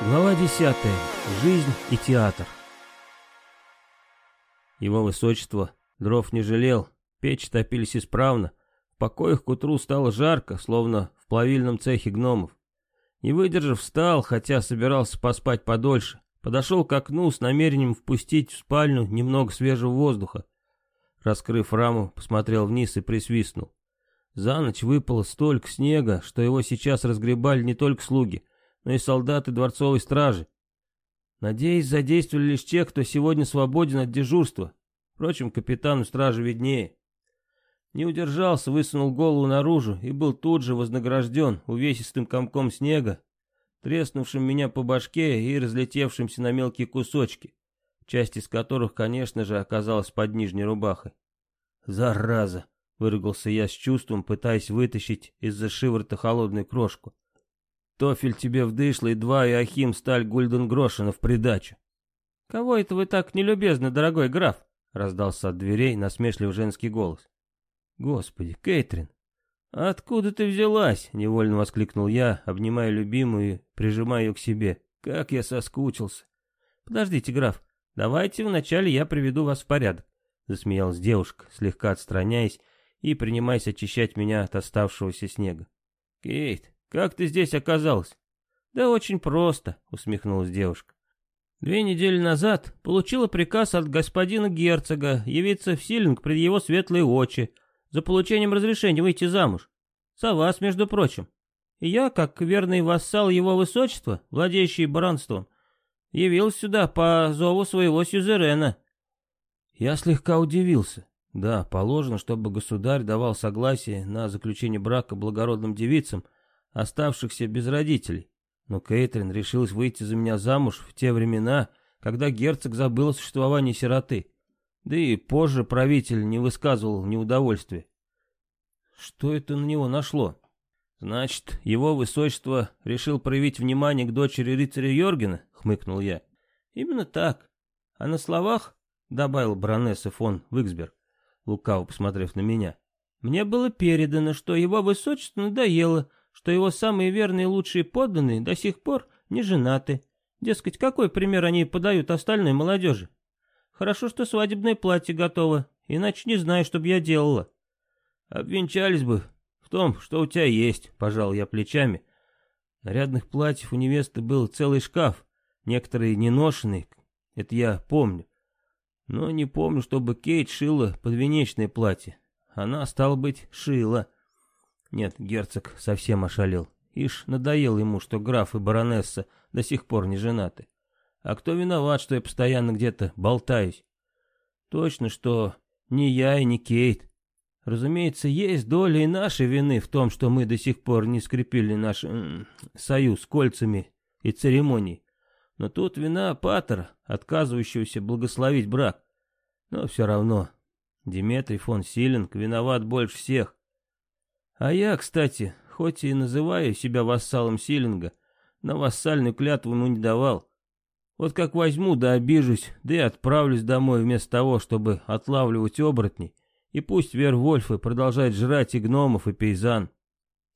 Глава 10. Жизнь и театр. Его высочество дров не жалел, печи топились исправно, в покоях к утру стало жарко, словно в плавильном цехе гномов. Не выдержав, встал, хотя собирался поспать подольше, подошел к окну с намерением впустить в спальню немного свежего воздуха. Раскрыв раму, посмотрел вниз и присвистнул. За ночь выпало столько снега, что его сейчас разгребали не только слуги, но и солдаты дворцовой стражи. Надеюсь, задействовали лишь те, кто сегодня свободен от дежурства. Впрочем, капитану стражи виднее. Не удержался, высунул голову наружу и был тут же вознагражден увесистым комком снега, треснувшим меня по башке и разлетевшимся на мелкие кусочки, часть из которых, конечно же, оказалась под нижней рубахой. «Зараза!» — выругался я с чувством, пытаясь вытащить из-за шиворота холодную крошку. Тофель тебе вдышло и два Иохим сталь гульден-грошина в придачу. «Кого это вы так нелюбезны, дорогой граф?» — раздался от дверей насмешливый женский голос. «Господи, Кейтрин, откуда ты взялась?» — невольно воскликнул я, обнимая любимую и прижимая ее к себе. «Как я соскучился!» «Подождите, граф, давайте вначале я приведу вас в порядок», — засмеялась девушка, слегка отстраняясь и принимаясь очищать меня от оставшегося снега. «Кейт, как ты здесь оказалась?» «Да очень просто», — усмехнулась девушка. «Две недели назад получила приказ от господина герцога явиться в Силинг пред его светлые очи за получением разрешения выйти замуж. За вас, между прочим. И я, как верный вассал его высочества, владеющий баранством, явился сюда по зову своего сюзерена». Я слегка удивился. Да, положено, чтобы государь давал согласие на заключение брака благородным девицам, оставшихся без родителей. Но Кейтрин решилась выйти за меня замуж в те времена, когда герцог забыл о существовании сироты. Да и позже правитель не высказывал неудовольствия. Что это на него нашло? Значит, его высочество решил проявить внимание к дочери рыцаря Йоргена, хмыкнул я. Именно так. А на словах, добавил баронесса фон Виксберг, лукаво посмотрев на меня, мне было передано, что его высочество надоело что его самые верные и лучшие подданные до сих пор не женаты. Дескать, какой пример они подают остальной молодежи? Хорошо, что свадебное платье готово, иначе не знаю, что бы я делала. Обвенчались бы в том, что у тебя есть, пожал я плечами. Нарядных платьев у невесты был целый шкаф, некоторые неношенные, это я помню. Но не помню, чтобы Кейт шила подвенечное платье. Она, стала быть, шила. Нет, герцог совсем ошалел. Ишь, надоел ему, что граф и баронесса до сих пор не женаты. А кто виноват, что я постоянно где-то болтаюсь? Точно, что не я и не Кейт. Разумеется, есть доля и нашей вины в том, что мы до сих пор не скрепили наш м союз кольцами и церемонией. Но тут вина Паттера, отказывающегося благословить брак. Но все равно, Диметрий фон Силинг виноват больше всех. А я, кстати, хоть и называю себя вассалом Силинга, но вассальную клятву ему не давал. Вот как возьму да обижусь, да и отправлюсь домой вместо того, чтобы отлавливать оборотней, и пусть Вервольфы продолжают жрать и гномов, и пейзан.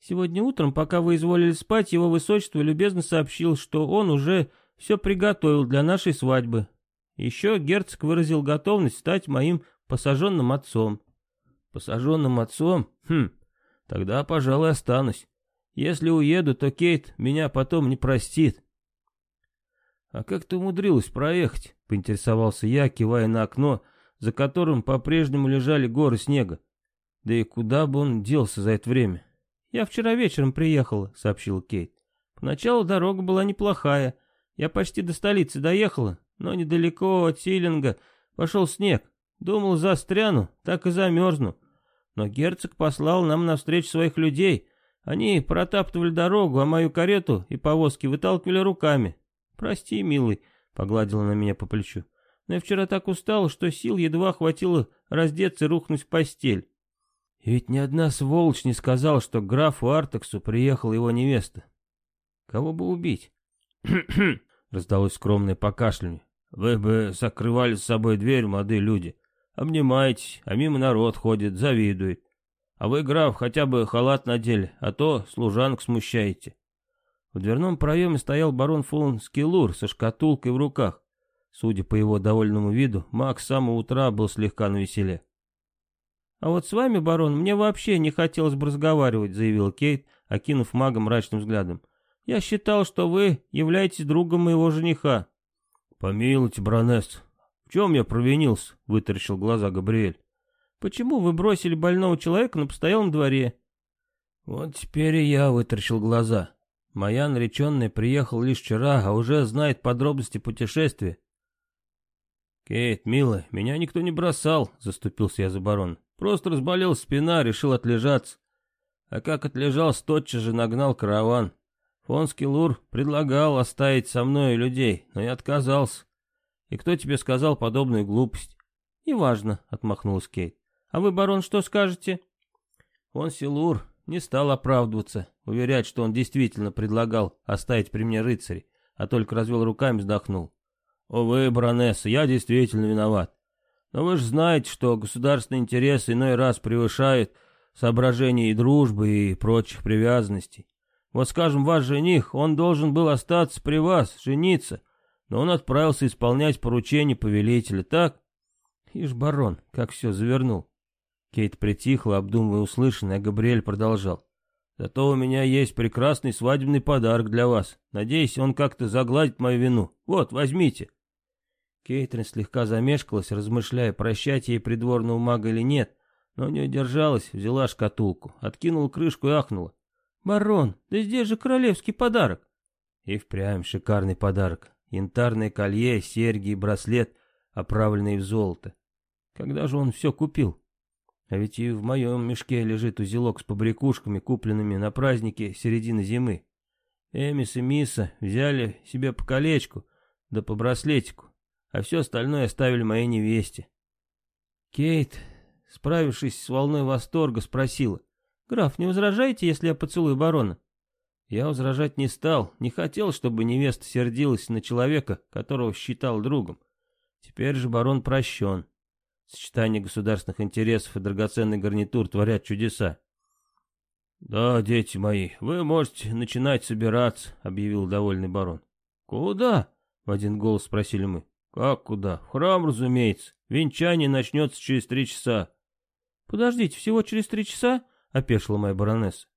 Сегодня утром, пока вы изволили спать, его высочество любезно сообщил, что он уже все приготовил для нашей свадьбы. Еще герцог выразил готовность стать моим посаженным отцом. Посаженным отцом? Хм, Тогда, пожалуй, останусь. Если уеду, то Кейт меня потом не простит. А как ты умудрилась проехать? Поинтересовался я, кивая на окно, за которым по-прежнему лежали горы снега. Да и куда бы он делся за это время? Я вчера вечером приехала, сообщил Кейт. Поначалу дорога была неплохая. Я почти до столицы доехала, но недалеко от Силинга пошел снег. Думал, застряну, так и замерзну. Но герцог послал нам навстречу своих людей. Они протаптывали дорогу, а мою карету и повозки выталкивали руками. Прости, милый, погладила на меня по плечу. Но я вчера так устал, что сил едва хватило раздеться и рухнуть в постель. И ведь ни одна сволочь не сказала, что графу Артаксу приехала его невеста. Кого бы убить? раздалось скромное покашливание. Вы бы закрывали с собой дверь, молодые люди. Обнимаетесь, а мимо народ ходит, завидует. А вы, граф, хотя бы халат надели, а то служанок смущаете. В дверном проеме стоял барон фон Скиллур со шкатулкой в руках. Судя по его довольному виду, Макс с самого утра был слегка навеселе. «А вот с вами, барон, мне вообще не хотелось бы разговаривать», — заявил Кейт, окинув мага мрачным взглядом. «Я считал, что вы являетесь другом моего жениха». «Помилуйте, баронесс, чем я провинился?» — вытаращил глаза Габриэль. «Почему вы бросили больного человека на постоялом дворе?» «Вот теперь и я вытаращил глаза. Моя нареченная приехал лишь вчера, а уже знает подробности путешествия». «Кейт, милая, меня никто не бросал», — заступился я за барон. «Просто разболелась спина, решил отлежаться. А как отлежался, тотчас же нагнал караван. Фонский Лур предлагал оставить со мной людей, но я отказался. И кто тебе сказал подобную глупость? Неважно, отмахнулась Кейт. А вы, барон, что скажете? Он Силур не стал оправдываться, уверять, что он действительно предлагал оставить при мне рыцарей, а только развел руками и вздохнул. О вы, баронесса, я действительно виноват. Но вы же знаете, что государственные интересы иной раз превышают соображения и дружбы, и прочих привязанностей. Вот скажем, ваш жених, он должен был остаться при вас, жениться, но он отправился исполнять поручение повелителя, так? Ишь, барон, как все завернул. Кейт притихла, обдумывая услышанное, а Габриэль продолжал. Зато у меня есть прекрасный свадебный подарок для вас. Надеюсь, он как-то загладит мою вину. Вот, возьмите. Кейтрин слегка замешкалась, размышляя, прощать ей придворного мага или нет, но не удержалась, взяла шкатулку, откинула крышку и ахнула. «Барон, да здесь же королевский подарок!» И впрямь шикарный подарок. Янтарное колье, серьги и браслет, оправленные в золото. Когда же он все купил? А ведь и в моем мешке лежит узелок с побрякушками, купленными на празднике середины зимы. Эмис и Миса взяли себе по колечку, да по браслетику, а все остальное оставили моей невесте. Кейт, справившись с волной восторга, спросила. «Граф, не возражаете, если я поцелую барона?» Я возражать не стал, не хотел, чтобы невеста сердилась на человека, которого считал другом. Теперь же барон прощен. Сочетание государственных интересов и драгоценный гарнитур творят чудеса. «Да, дети мои, вы можете начинать собираться», — объявил довольный барон. «Куда?» — в один голос спросили мы. «Как куда? В храм, разумеется. Венчание начнется через три часа». «Подождите, всего через три часа?» — опешила моя баронесса.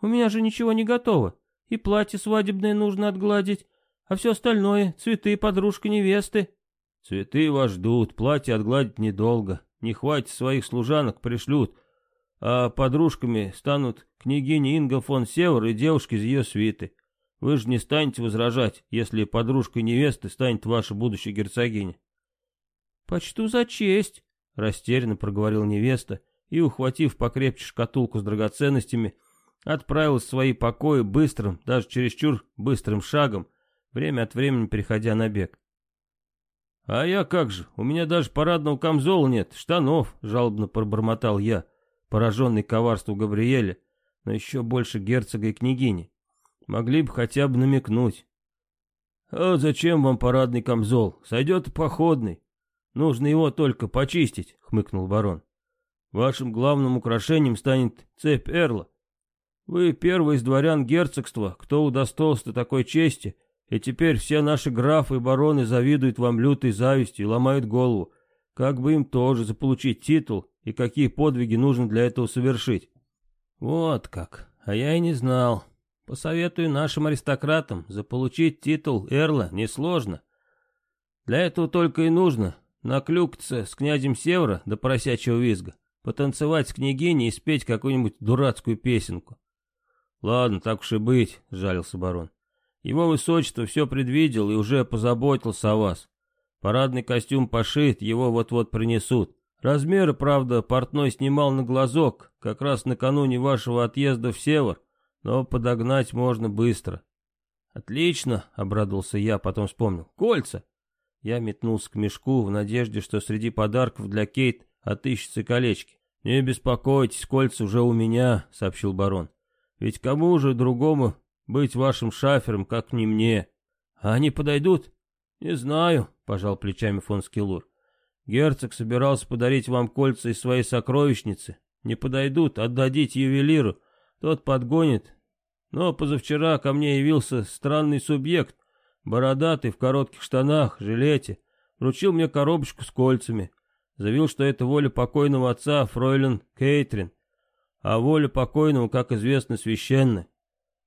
У меня же ничего не готово. И платье свадебное нужно отгладить, а все остальное — цветы, подружка невесты». «Цветы вас ждут, платье отгладить недолго. Не хватит своих служанок, пришлют. А подружками станут княгиня Инга фон Север и девушки из ее свиты. Вы же не станете возражать, если подружкой невесты станет ваша будущая герцогиня». «Почту за честь», — растерянно проговорила невеста и, ухватив покрепче шкатулку с драгоценностями, — отправился в свои покои быстрым, даже чересчур быстрым шагом, время от времени переходя на бег. «А я как же, у меня даже парадного камзола нет, штанов», — жалобно пробормотал я, пораженный коварством Габриэля, но еще больше герцога и княгини. Могли бы хотя бы намекнуть. «А зачем вам парадный камзол? Сойдет и походный. Нужно его только почистить», — хмыкнул барон. «Вашим главным украшением станет цепь Эрла. Вы первый из дворян герцогства, кто удостоился такой чести, и теперь все наши графы и бароны завидуют вам лютой завистью и ломают голову, как бы им тоже заполучить титул и какие подвиги нужно для этого совершить. Вот как, а я и не знал. Посоветую нашим аристократам, заполучить титул Эрла несложно. Для этого только и нужно наклюкаться с князем Севера до поросячьего визга, потанцевать с княгиней и спеть какую-нибудь дурацкую песенку. «Ладно, так уж и быть», — жалился барон. «Его высочество все предвидел и уже позаботился о вас. Парадный костюм пошит, его вот-вот принесут. Размеры, правда, портной снимал на глазок, как раз накануне вашего отъезда в Север, но подогнать можно быстро». «Отлично», — обрадовался я, потом вспомнил. «Кольца!» Я метнулся к мешку в надежде, что среди подарков для Кейт отыщутся колечки. «Не беспокойтесь, кольца уже у меня», — сообщил барон. Ведь кому же другому быть вашим шафером, как не мне? А они подойдут? Не знаю, пожал плечами фон Скиллур. Герцог собирался подарить вам кольца из своей сокровищницы. Не подойдут, отдадите ювелиру. Тот подгонит Но позавчера ко мне явился странный субъект, бородатый, в коротких штанах, жилете, вручил мне коробочку с кольцами. Заявил, что это воля покойного отца Фройлен Кейтрин, а воля покойного, как известно, священна.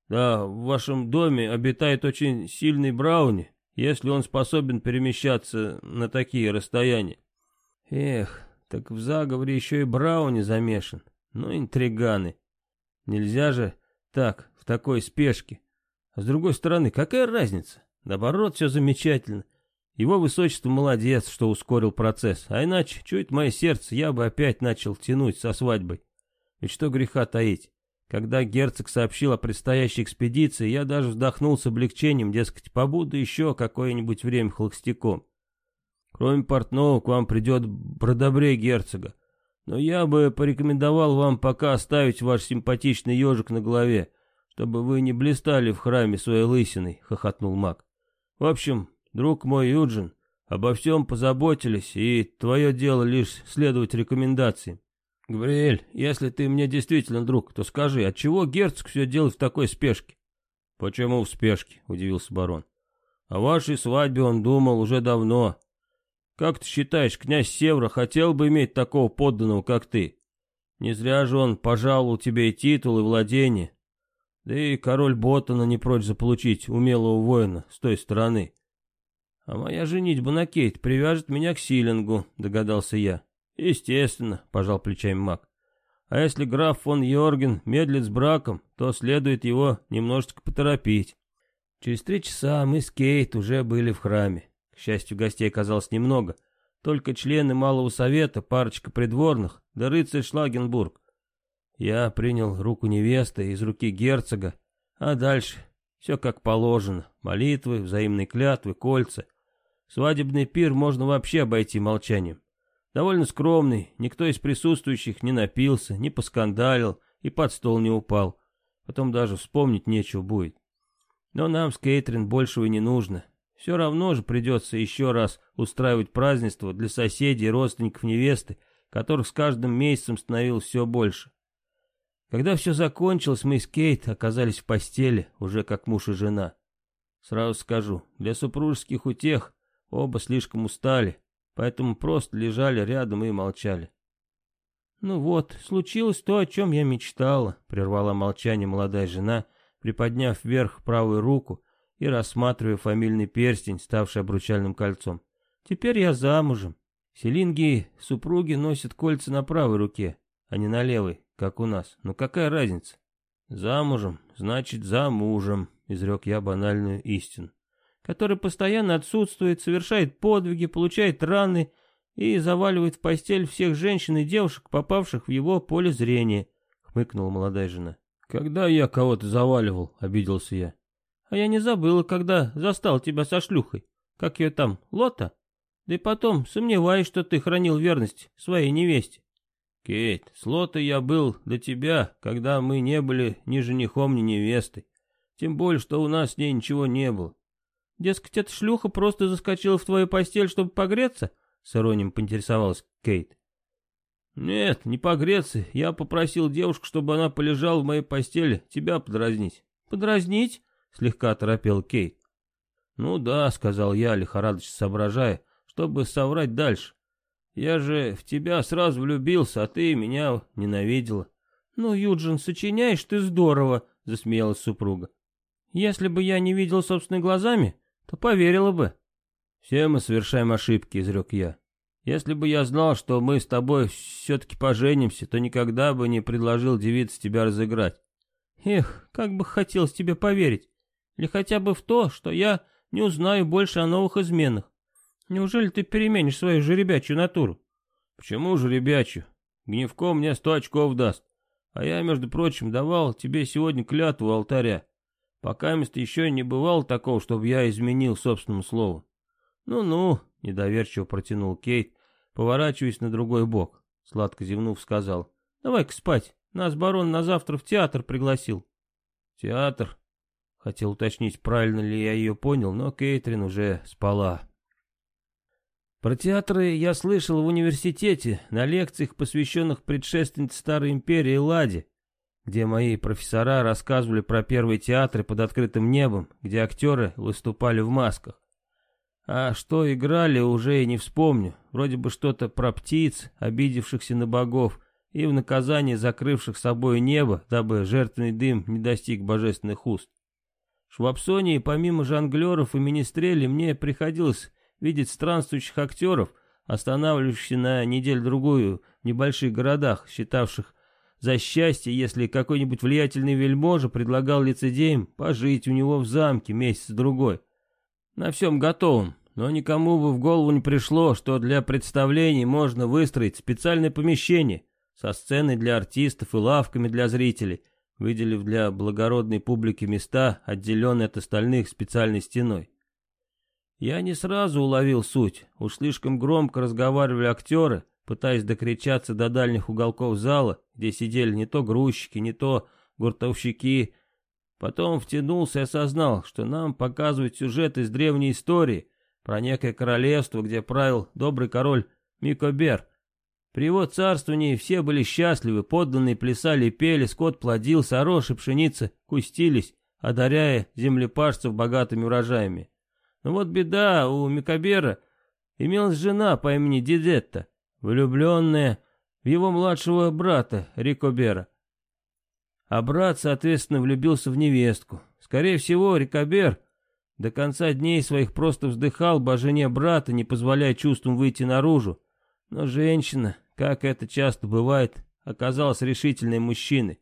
Да, в вашем доме обитает очень сильный Брауни, если он способен перемещаться на такие расстояния. Эх, так в заговоре еще и Брауни замешан. Ну, интриганы. Нельзя же так, в такой спешке. А с другой стороны, какая разница? Наоборот, все замечательно. Его высочество молодец, что ускорил процесс. А иначе, чует мое сердце, я бы опять начал тянуть со свадьбой. Ведь что греха таить. Когда герцог сообщил о предстоящей экспедиции, я даже вздохнул с облегчением, дескать, побуду еще какое-нибудь время холостяком. Кроме портного, к вам придет бродобрей герцога. Но я бы порекомендовал вам пока оставить ваш симпатичный ежик на голове, чтобы вы не блистали в храме своей лысиной, — хохотнул маг. В общем, друг мой Юджин, обо всем позаботились, и твое дело лишь следовать рекомендациям. Габриэль, если ты мне действительно друг, то скажи, отчего герцог все делает в такой спешке? Почему в спешке? — удивился барон. О вашей свадьбе он думал уже давно, как ты считаешь, князь Севра хотел бы иметь такого подданного, как ты? Не зря же он пожаловал тебе и титул, и владение. Да и король Боттона не прочь заполучить умелого воина с той стороны. А моя женитьба на Кейт привяжет меня к Силингу, догадался я. Естественно, пожал плечами маг. А если граф фон Йорген медлит с браком, то следует его немножечко поторопить. Через три часа мы с Кейт уже были в храме. К счастью, гостей оказалось немного. Только члены Малого Совета, парочка придворных, да рыцарь Шлагенбург. Я принял руку невесты из руки герцога, а дальше все как положено. Молитвы, взаимные клятвы, кольца. Свадебный пир можно вообще обойти молчанием. Довольно скромный, никто из присутствующих не напился, не поскандалил и под стол не упал. Потом даже вспомнить нечего будет. Но нам с Кейтрин большего не нужно. Все равно же придется еще раз устраивать празднество для соседей и родственников невесты, которых с каждым месяцем становилось все больше. Когда все закончилось, мы с Кейт оказались в постели, уже как муж и жена. Сразу скажу, для супружеских утех оба слишком устали, поэтому просто лежали рядом и молчали. «Ну вот, случилось то, о чем я мечтала», — прервала молчание молодая жена, приподняв вверх правую руку и рассматривая фамильный перстень, ставший обручальным кольцом. «Теперь я замужем. Селинги супруги носят кольца на правой руке, а не на левой, как у нас. Но какая разница?» «Замужем, значит, за мужем», — изрек я банальную истину. «Который постоянно отсутствует, совершает подвиги, получает раны и заваливает в постель всех женщин и девушек, попавших в его поле зрения», — хмыкнула молодая жена. «Когда я кого-то заваливал?» — обиделся я. А я не забыла, когда застал тебя со шлюхой. Как ее там, Лота? Да и потом, сомневаюсь, что ты хранил верность своей невесте. Кейт, с Лотой я был до тебя, когда мы не были ни женихом, ни невестой. Тем более, что у нас с ней ничего не было. Дескать, эта шлюха просто заскочила в твою постель, чтобы погреться? С иронием поинтересовалась Кейт. Нет, не погреться. Я попросил девушку, чтобы она полежала в моей постели, тебя подразнить. Подразнить? слегка оторопел Кейт. «Ну да», — сказал я, лихорадочно соображая, чтобы соврать дальше. «Я же в тебя сразу влюбился, а ты меня ненавидела». «Ну, Юджин, сочиняешь ты здорово», — засмеялась супруга. «Если бы я не видел собственными глазами, то поверила бы». «Все мы совершаем ошибки», — изрек я. «Если бы я знал, что мы с тобой все-таки поженимся, то никогда бы не предложил девице тебя разыграть». «Эх, как бы хотелось тебе поверить. Или хотя бы в то, что я не узнаю больше о новых изменах. Неужели ты переменишь свою жеребячую натуру? Почему жеребячую? Гневко мне сто очков даст. А я, между прочим, давал тебе сегодня клятву алтаря. Пока место еще не бывало такого, чтобы я изменил собственному слову. Ну-ну, недоверчиво протянул Кейт, поворачиваясь на другой бок. Сладко зевнув, сказал. Давай-ка спать. Нас барон на завтра в театр пригласил. Театр? Хотел уточнить, правильно ли я ее понял, но Кейтрин уже спала. Про театры я слышал в университете, на лекциях, посвященных предшественнице Старой Империи Ладе. Где мои профессора рассказывали про первые театры под открытым небом, где актеры выступали в масках. А что играли, уже и не вспомню. Вроде бы что-то про птиц, обидевшихся на богов, и в наказание закрывших собой небо, дабы жертвенный дым не достиг божественных уст. В Швабсонии, помимо жонглеров и министрелей, мне приходилось видеть странствующих актеров, останавливающихся на неделю-другую в небольших городах, считавших за счастье, если какой-нибудь влиятельный вельможа предлагал лицедеям пожить у него в замке месяц-другой. На всем готовом, но никому бы в голову не пришло, что для представлений можно выстроить специальное помещение со сценой для артистов и лавками для зрителей, выделив для благородной публики места, отделенные от остальных специальной стеной. Я не сразу уловил суть, уж слишком громко разговаривали актеры, пытаясь докричаться до дальних уголков зала, где сидели не то грузчики, не то гуртовщики. Потом втянулся и осознал, что нам показывают сюжет из древней истории про некое королевство, где правил добрый король Микобер. При его царствовании все были счастливы, подданные плясали и пели, скот плодился, а рожь и пшеница кустились, одаряя землепашцев богатыми урожаями. Но вот беда, у Микобера имелась жена по имени Дидетта влюбленная в его младшего брата Рикобера. А брат, соответственно, влюбился в невестку. Скорее всего, Рикобер до конца дней своих просто вздыхал бы о жене брата, не позволяя чувствам выйти наружу. Но женщина, как это часто бывает, оказалась решительной мужчиной.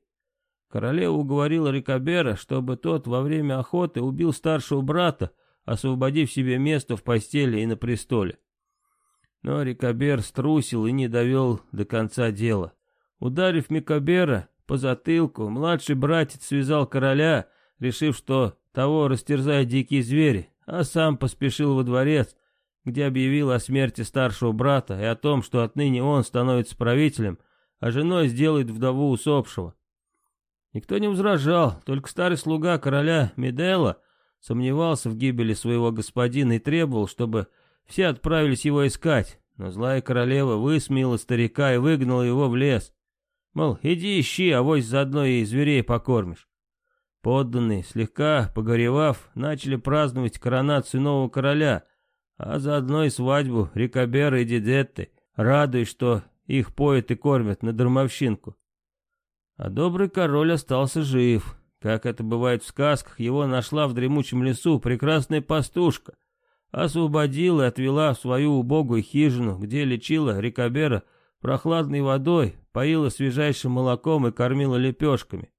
Королева уговорила Рикобера, чтобы тот во время охоты убил старшего брата, освободив себе место в постели и на престоле. Но Рикобер струсил и не довел до конца дела. Ударив Микобера по затылку, младший братец связал короля, решив, что того растерзают дикие звери, а сам поспешил во дворец, где объявил о смерти старшего брата и о том, что отныне он становится правителем, а женой сделает вдову усопшего. Никто не возражал, только старый слуга короля Медела сомневался в гибели своего господина и требовал, чтобы все отправились его искать, но злая королева высмеяла старика и выгнала его в лес. Мол, иди ищи, авось заодно и зверей покормишь. Подданные, слегка погоревав, начали праздновать коронацию нового короля, а заодно и свадьбу Рикобера и Дидетты, радуясь, что их поют и кормят на дармовщинку. А добрый король остался жив. Как это бывает в сказках, его нашла в дремучем лесу прекрасная пастушка, освободила и отвела в свою убогую хижину, где лечила Рикобера прохладной водой, поила свежайшим молоком и кормила лепешками.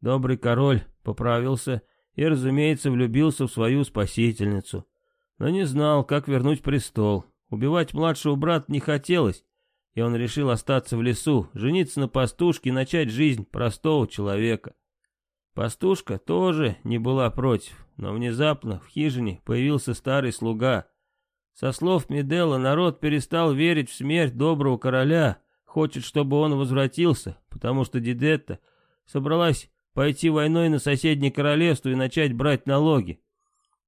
Добрый король поправился и, разумеется, влюбился в свою спасительницу, но не знал, как вернуть престол. Убивать младшего брата не хотелось, и он решил остаться в лесу, жениться на пастушке и начать жизнь простого человека. Пастушка тоже не была против, но внезапно в хижине появился старый слуга. Со слов Медела народ перестал верить в смерть доброго короля, хочет, чтобы он возвратился, потому что Дидетта собралась пойти войной на соседнее королевство и начать брать налоги.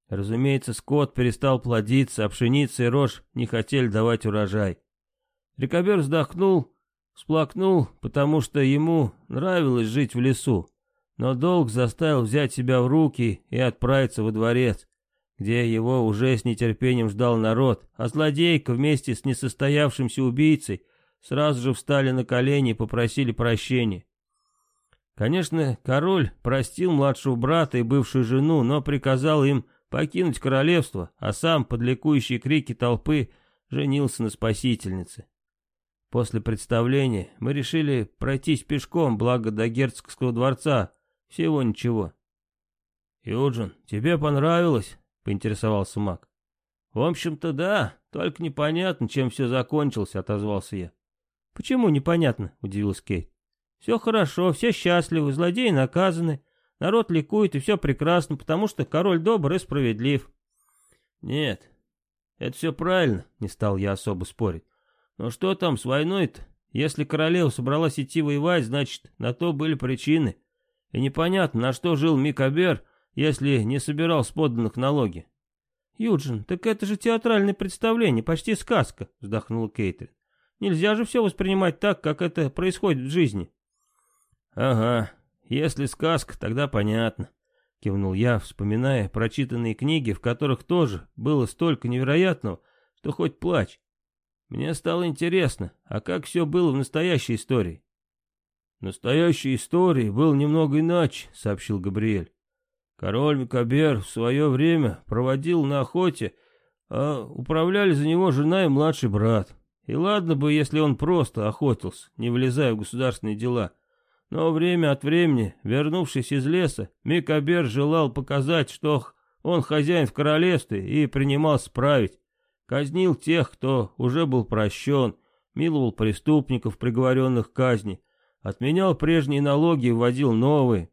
Разумеется, скот перестал плодиться, а пшеница и рожь не хотели давать урожай. Рикобер вздохнул, всплакнул, потому что ему нравилось жить в лесу но долг заставил взять себя в руки и отправиться во дворец, где его уже с нетерпением ждал народ, а злодейка вместе с несостоявшимся убийцей сразу же встали на колени и попросили прощения. Конечно, король простил младшего брата и бывшую жену, но приказал им покинуть королевство, а сам под ликующие крики толпы женился на спасительнице. После представления мы решили пройтись пешком, благо до герцогского дворца, всего ничего. «Юджин, тебе понравилось?» — поинтересовался Мак. «В общем-то, да, только непонятно, чем все закончилось», — отозвался я. «Почему непонятно?» — удивилась Кейт. «Все хорошо, все счастливы, злодеи наказаны, народ ликует и все прекрасно, потому что король добр и справедлив». «Нет, это все правильно», — не стал я особо спорить. «Но что там с войной-то? Если королева собралась идти воевать, значит, на то были причины». И непонятно, на что жил Микабер, если не собирал с подданных налоги. «Юджин, так это же театральное представление, почти сказка», — вздохнул Кейтрин. «Нельзя же все воспринимать так, как это происходит в жизни». «Ага, Если сказка, тогда понятно. Кивнул я, вспоминая прочитанные книги, в которых тоже было столько невероятного, что хоть плачь. Мне стало интересно, а как все было в настоящей истории? Настоящей истории было немного иначе, сообщил Габриэль. Король Микабер в свое время проводил на охоте, а управляли за него жена и младший брат. И ладно бы, если он просто охотился, не влезая в государственные дела. Но время от времени, вернувшись из леса, Микабер желал показать, что он хозяин в королевстве и принимался править. Казнил тех, кто уже был прощен, миловал преступников, приговоренных к казни, отменял прежние налоги и вводил новые.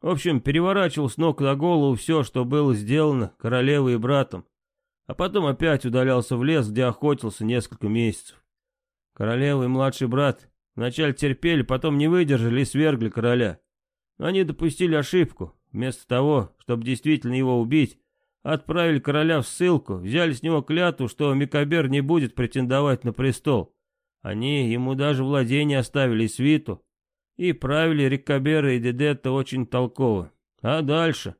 В общем, переворачивал с ног на голову все, что было сделано королевой и братом. А потом опять удалялся в лес, где охотился несколько месяцев. Королева и младший брат вначале терпели, потом не выдержали и свергли короля. Но они допустили ошибку. Вместо того, чтобы действительно его убить, отправили короля в ссылку, взяли с него клятву, что Микабер не будет претендовать на престол. Они ему даже владение оставили свиту, и правили Рикабера и Дедетта очень толково. А дальше?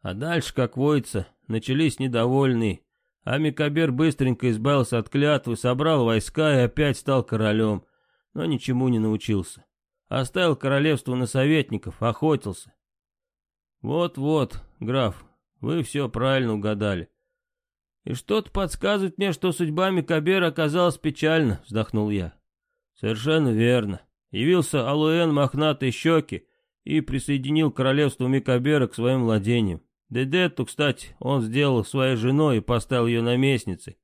А дальше, как водится, начались недовольные. А Микабер быстренько избавился от клятвы, собрал войска и опять стал королем. Но ничему не научился. Оставил королевство на советников, охотился. Вот-вот, граф, вы все правильно угадали. И что-то подсказывает мне, что судьба Микабера оказалась печальна, вздохнул я. Совершенно верно. Явился Алуэн мохнатые щеки и присоединил королевство Микабера к своим владениям. Дедетту, кстати, он сделал своей женой и поставил ее наместницей.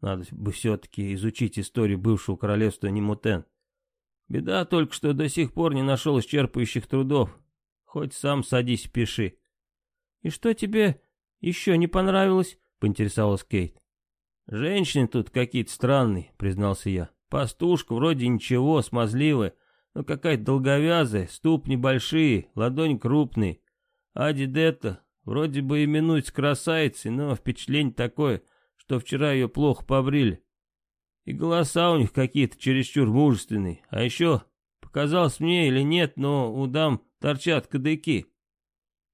Надо бы все-таки изучить историю бывшего королевства Немутен. Беда только, что до сих пор не нашел исчерпывающих трудов. Хоть сам садись пиши. «И что тебе еще не понравилось?» — поинтересовалась Кейт. «Женщины тут какие-то странные», — признался я. Пастушка вроде ничего, смазливая, но какая-то долговязая, ступни большие, ладонь крупные. А Дидетта вроде бы именуется красавицей, но впечатление такое, что вчера ее плохо побрили. И голоса у них какие-то чересчур мужественные. А еще, показалось мне или нет, но у дам торчат кадыки.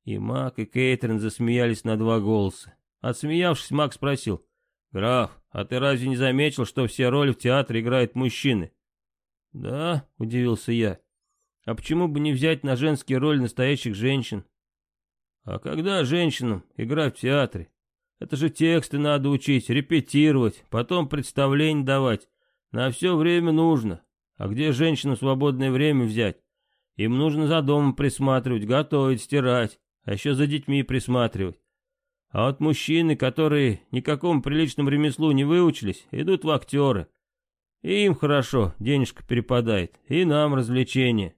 И Мак, и Кейтрин засмеялись на два голоса. Отсмеявшись, Мак спросил, «Граф, а ты разве не заметил, что все роли в театре играют мужчины?» «Да», — удивился я. «А почему бы не взять на женские роли настоящих женщин?» «А когда женщинам играть в театре? Это же тексты надо учить, репетировать, потом представление давать. На все время нужно. А где женщину свободное время взять? Им нужно за домом присматривать, готовить, стирать, а еще за детьми присматривать. А вот мужчины, которые никакому приличному ремеслу не выучились, идут в актеры. И им хорошо, денежка перепадает, и нам развлечение.